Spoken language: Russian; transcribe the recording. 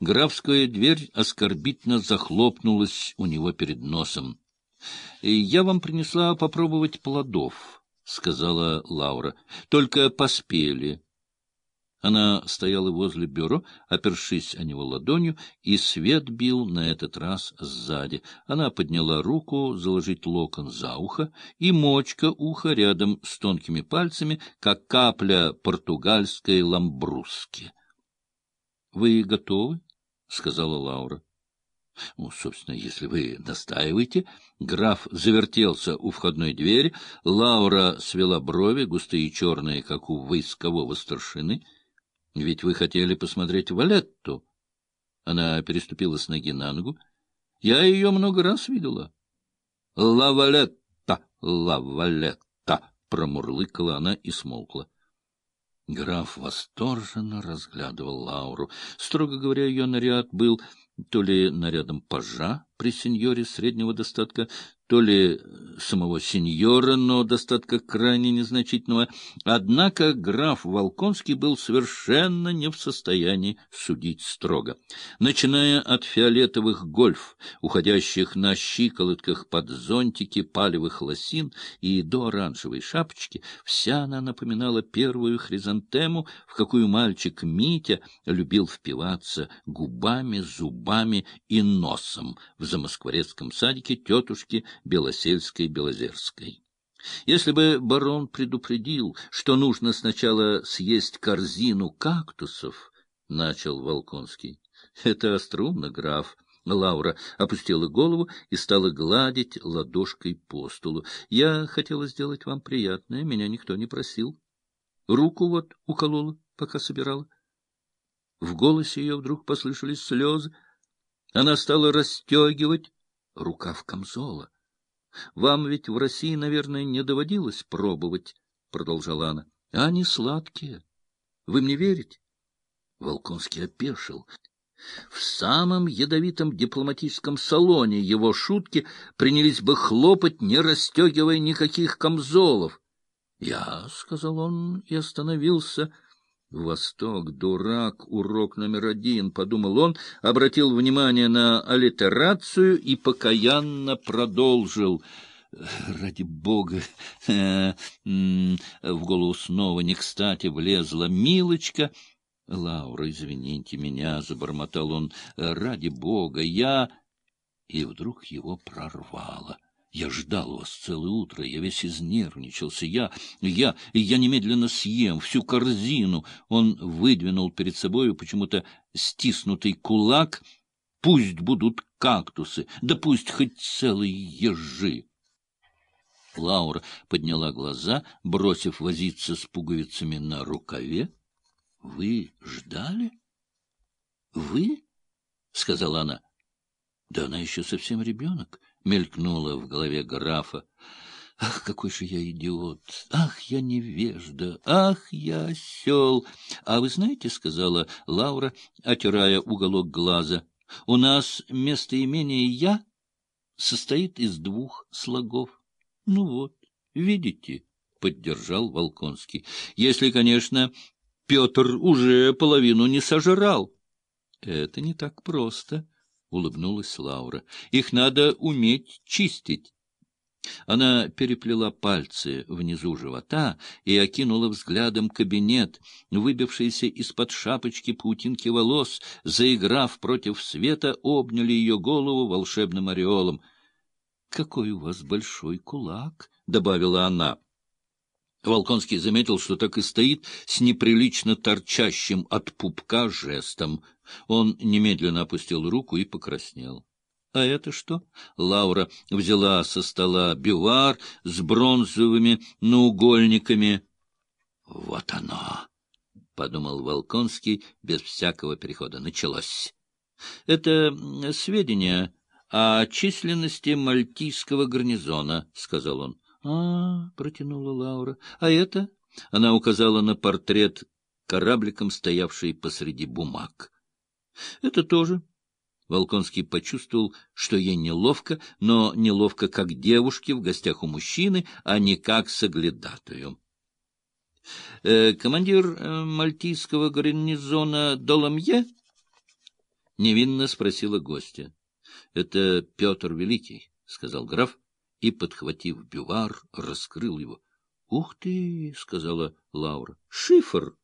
Графская дверь оскорбительно захлопнулась у него перед носом. — Я вам принесла попробовать плодов, — сказала Лаура. — Только поспели. Она стояла возле бюро, опершись о него ладонью, и свет бил на этот раз сзади. Она подняла руку заложить локон за ухо, и мочка уха рядом с тонкими пальцами, как капля португальской ламбруски. — Вы готовы? — сказала Лаура. Ну, собственно, если вы настаиваете. Граф завертелся у входной двери, Лаура свела брови, густые и черные, как у войскового старшины — ведь вы хотели посмотреть Валетту. Она переступила с ноги на ногу. Я ее много раз видела. — Ла Валетта, Ла Валетта! — промурлыкала она и смолкла. Граф восторженно разглядывал Лауру. Строго говоря, ее наряд был то ли нарядом пажа при сеньоре среднего достатка, то ли самого сеньора, но достатка крайне незначительного. Однако граф Волконский был совершенно не в состоянии судить строго. Начиная от фиолетовых гольф, уходящих на щиколотках под зонтики палевых лосин и до оранжевой шапочки, вся она напоминала первую хризантему, в какую мальчик Митя любил впиваться губами, зубами и носом в замоскворецком садике тетушки Белосельской-Белозерской. Если бы барон предупредил, что нужно сначала съесть корзину кактусов, — начал Волконский. — Это остроумно, граф. Лаура опустила голову и стала гладить ладошкой по столу. — Я хотела сделать вам приятное, меня никто не просил. Руку вот уколола, пока собирала. В голосе ее вдруг послышались слезы. Она стала расстегивать рукав камзола. — Вам ведь в России, наверное, не доводилось пробовать, — продолжала она. — они сладкие. Вы мне верите? Волконский опешил. В самом ядовитом дипломатическом салоне его шутки принялись бы хлопать, не расстегивая никаких камзолов. — Я, — сказал он и остановился, — Восток, дурак, урок номер один, — подумал он, обратил внимание на аллитерацию и покаянно продолжил. Ради бога! В голову снова не кстати влезла Милочка. Лаура, извините меня, — забормотал он, — ради бога, я... И вдруг его прорвало. — я ждал вас целое утро, я весь изнервничался. Я, я, я немедленно съем всю корзину. Он выдвинул перед собою почему-то стиснутый кулак. Пусть будут кактусы, да пусть хоть целые ежи. Лаура подняла глаза, бросив возиться с пуговицами на рукаве. — Вы ждали? — Вы? — сказала она. — Да она еще совсем ребенок мелькнуло в голове графа. Ах, какой же я идиот! Ах, я невежда! Ах, я осел! А вы знаете, — сказала Лаура, отирая уголок глаза, — у нас местоимение «я» состоит из двух слогов. Ну вот, видите, — поддержал Волконский. Если, конечно, Петр уже половину не сожрал. Это не так просто. — улыбнулась Лаура. — Их надо уметь чистить. Она переплела пальцы внизу живота и окинула взглядом кабинет, выбившийся из-под шапочки паутинки волос, заиграв против света, обняли ее голову волшебным ореолом. — Какой у вас большой кулак! — добавила она. Волконский заметил, что так и стоит с неприлично торчащим от пупка жестом. Он немедленно опустил руку и покраснел. — А это что? Лаура взяла со стола бювар с бронзовыми наугольниками. — Вот оно! — подумал Волконский без всякого перехода. Началось. — Это сведения о численности мальтийского гарнизона, — сказал он. — А, — протянула Лаура, — а это? Она указала на портрет корабликом, стоявший посреди бумаг. — Это тоже. Волконский почувствовал, что ей неловко, но неловко как девушке в гостях у мужчины, а не как соглядатую. Э, командир э, мальтийского гарнизона Доломье? — невинно спросила гостья. — Это Петр Великий, — сказал граф, и, подхватив бювар, раскрыл его. — Ух ты! — сказала Лаура. — Шифр!